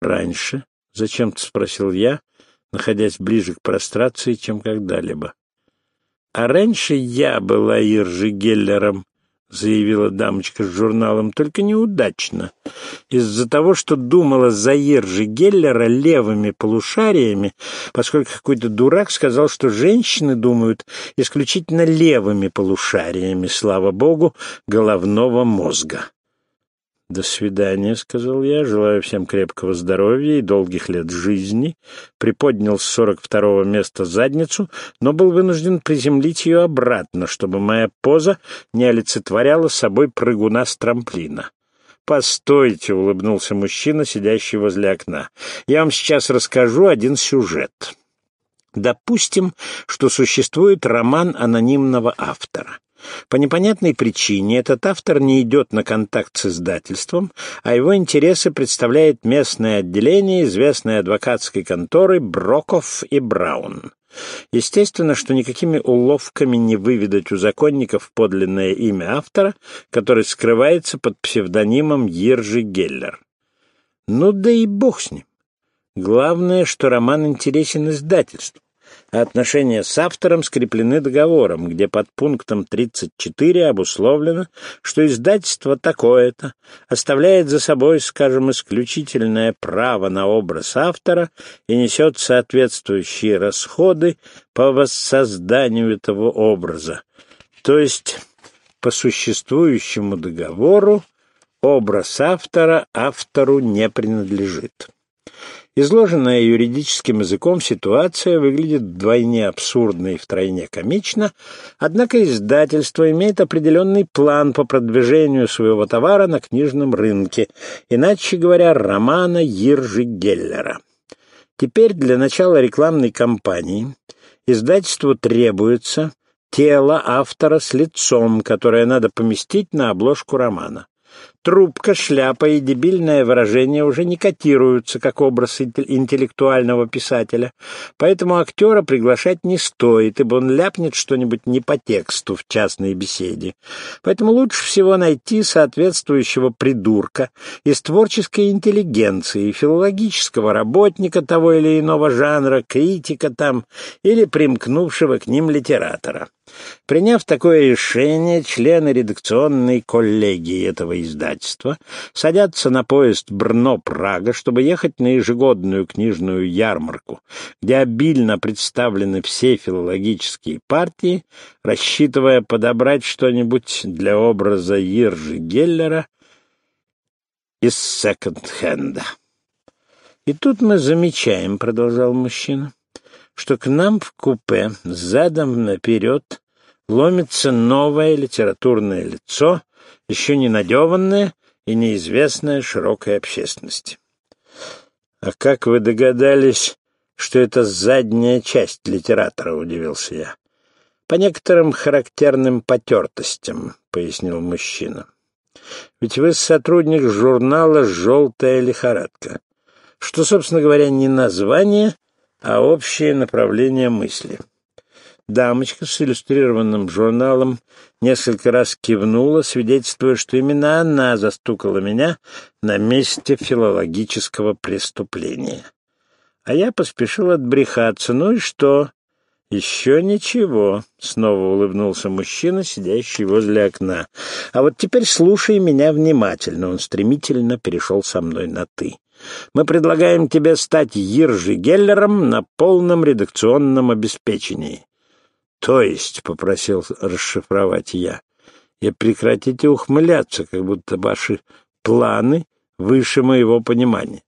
раньше?» — зачем-то спросил я, находясь ближе к прострации, чем когда-либо. «А раньше я была Иржи Геллером», — заявила дамочка с журналом, — только неудачно. Из-за того, что думала Заиржи Геллера левыми полушариями, поскольку какой-то дурак сказал, что женщины думают исключительно левыми полушариями, слава богу, головного мозга. «До свидания», — сказал я, — «желаю всем крепкого здоровья и долгих лет жизни». Приподнял с сорок второго места задницу, но был вынужден приземлить ее обратно, чтобы моя поза не олицетворяла собой прыгуна с трамплина. «Постойте», — улыбнулся мужчина, сидящий возле окна. «Я вам сейчас расскажу один сюжет». Допустим, что существует роман анонимного автора. По непонятной причине этот автор не идет на контакт с издательством, а его интересы представляет местное отделение известной адвокатской конторы Броков и Браун. Естественно, что никакими уловками не выведать у законников подлинное имя автора, который скрывается под псевдонимом Ержи Геллер. Ну да и бог с ним. Главное, что роман интересен издательству а отношения с автором скреплены договором, где под пунктом 34 обусловлено, что издательство такое-то оставляет за собой, скажем, исключительное право на образ автора и несет соответствующие расходы по воссозданию этого образа. То есть, по существующему договору, образ автора автору не принадлежит. Изложенная юридическим языком ситуация выглядит вдвойне абсурдно и втройне комично, однако издательство имеет определенный план по продвижению своего товара на книжном рынке, иначе говоря, романа Иржи Геллера. Теперь для начала рекламной кампании издательству требуется тело автора с лицом, которое надо поместить на обложку романа. Трубка, шляпа и дебильное выражение уже не котируются как образ интеллектуального писателя, поэтому актера приглашать не стоит, ибо он ляпнет что-нибудь не по тексту в частной беседе. Поэтому лучше всего найти соответствующего придурка из творческой интеллигенции, филологического работника того или иного жанра, критика там или примкнувшего к ним литератора. Приняв такое решение, члены редакционной коллегии этого издательства садятся на поезд Брно-Прага, чтобы ехать на ежегодную книжную ярмарку, где обильно представлены все филологические партии, рассчитывая подобрать что-нибудь для образа Иржи Геллера из секонд-хенда. «И тут мы замечаем», — продолжал мужчина, — что к нам в купе задом наперед ломится новое литературное лицо, еще не надеванное и неизвестное широкой общественности. «А как вы догадались, что это задняя часть литератора?» — удивился я. «По некоторым характерным потертостям», — пояснил мужчина. «Ведь вы сотрудник журнала «Желтая лихорадка», что, собственно говоря, не название, а общее направление мысли». Дамочка с иллюстрированным журналом несколько раз кивнула, свидетельствуя, что именно она застукала меня на месте филологического преступления. А я поспешил отбрехаться. Ну и что? Еще ничего, — снова улыбнулся мужчина, сидящий возле окна. А вот теперь слушай меня внимательно. Он стремительно перешел со мной на «ты». Мы предлагаем тебе стать Иржи Геллером на полном редакционном обеспечении. «То есть», — попросил расшифровать я, — «и прекратите ухмыляться, как будто ваши планы выше моего понимания.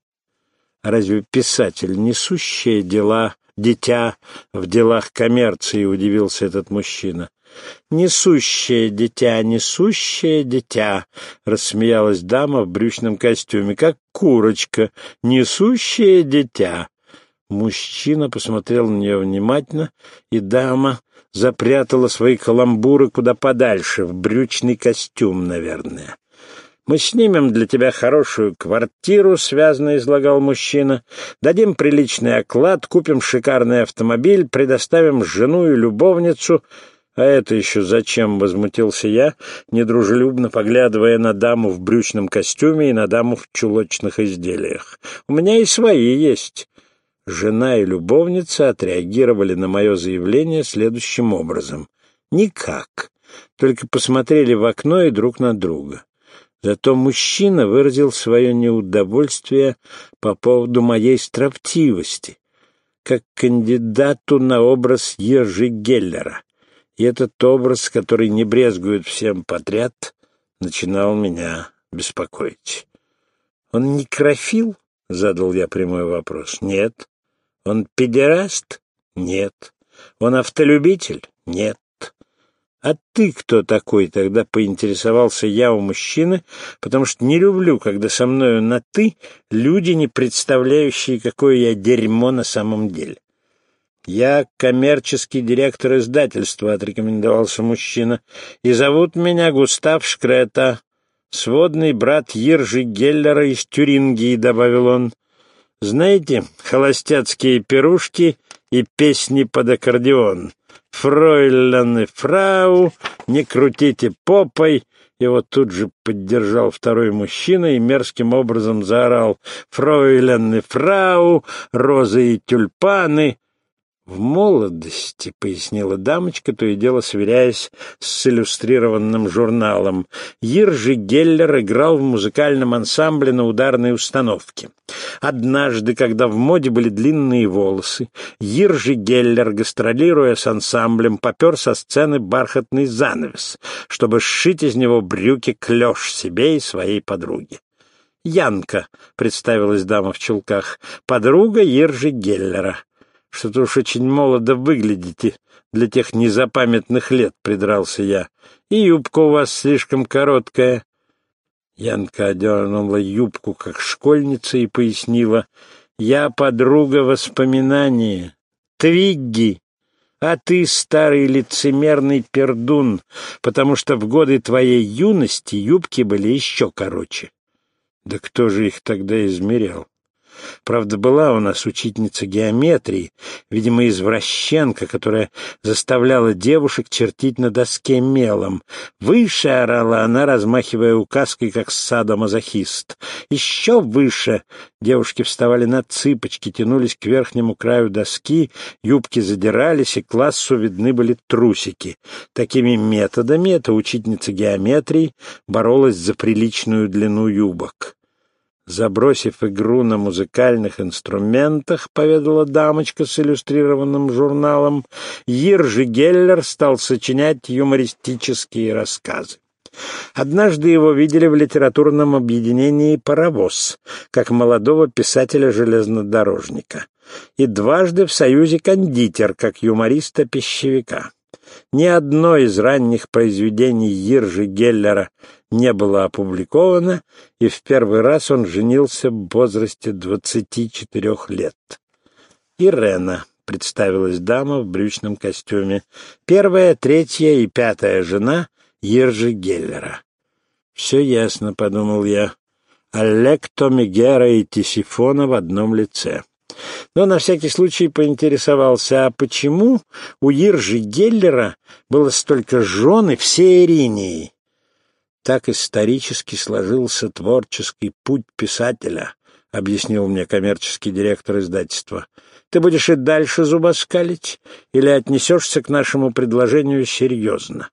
Разве писатель, несущее дела, дитя в делах коммерции, — удивился этот мужчина. «Несущее дитя, несущее дитя!» — рассмеялась дама в брючном костюме, как курочка, несущее дитя. Мужчина посмотрел на нее внимательно, и дама запрятала свои каламбуры куда подальше, в брючный костюм, наверное. «Мы снимем для тебя хорошую квартиру», — связно излагал мужчина, «дадим приличный оклад, купим шикарный автомобиль, предоставим жену и любовницу, «А это еще зачем?» — возмутился я, недружелюбно поглядывая на даму в брючном костюме и на даму в чулочных изделиях. «У меня и свои есть». Жена и любовница отреагировали на мое заявление следующим образом. «Никак. Только посмотрели в окно и друг на друга». Зато мужчина выразил свое неудовольствие по поводу моей строптивости, как кандидату на образ Ержи Геллера. И этот образ, который не брезгует всем подряд, начинал меня беспокоить. «Он некрофил?» — задал я прямой вопрос. «Нет». «Он педераст?» «Нет». «Он автолюбитель?» «Нет». «А ты кто такой?» — тогда поинтересовался я у мужчины, потому что не люблю, когда со мною на «ты» люди, не представляющие, какое я дерьмо на самом деле. «Я коммерческий директор издательства», — отрекомендовался мужчина. «И зовут меня Густав Шкрета, сводный брат Ержи Геллера из Тюрингии», — добавил он. «Знаете, холостяцкие пирушки и песни под аккордеон. Фройлен и фрау, не крутите попой». Его тут же поддержал второй мужчина и мерзким образом заорал «Фройлен и фрау, розы и тюльпаны». «В молодости», — пояснила дамочка, то и дело сверяясь с иллюстрированным журналом, Иржи Геллер играл в музыкальном ансамбле на ударной установке. Однажды, когда в моде были длинные волосы, Иржи Геллер, гастролируя с ансамблем, попер со сцены бархатный занавес, чтобы сшить из него брюки-клеш себе и своей подруге. «Янка», — представилась дама в чулках, — «подруга Иржи Геллера». Что-то уж очень молодо выглядите для тех незапамятных лет, — придрался я. И юбка у вас слишком короткая. Янка одернула юбку, как школьница, и пояснила. Я подруга воспоминания. Твигги. А ты старый лицемерный пердун, потому что в годы твоей юности юбки были еще короче. Да кто же их тогда измерял? Правда, была у нас учительница геометрии, видимо, извращенка, которая заставляла девушек чертить на доске мелом. Выше орала она, размахивая указкой, как садомазохист. Еще выше девушки вставали на цыпочки, тянулись к верхнему краю доски, юбки задирались, и классу видны были трусики. Такими методами эта учительница геометрии боролась за приличную длину юбок. Забросив игру на музыкальных инструментах, поведала дамочка с иллюстрированным журналом, Иржи Геллер стал сочинять юмористические рассказы. Однажды его видели в литературном объединении «Паровоз», как молодого писателя-железнодорожника, и дважды в союзе «Кондитер», как юмориста-пищевика. Ни одно из ранних произведений Иржи Геллера не было опубликовано, и в первый раз он женился в возрасте 24 лет. Ирена представилась дама в брючном костюме, первая, третья и пятая жена Ержи Геллера. «Все ясно», — подумал я. Олег Томигера и Тисифона в одном лице. Но на всякий случай поинтересовался, а почему у Иржи Геллера было столько жен и все? Так исторически сложился творческий путь писателя, объяснил мне коммерческий директор издательства. Ты будешь и дальше зубоскалить или отнесешься к нашему предложению серьезно?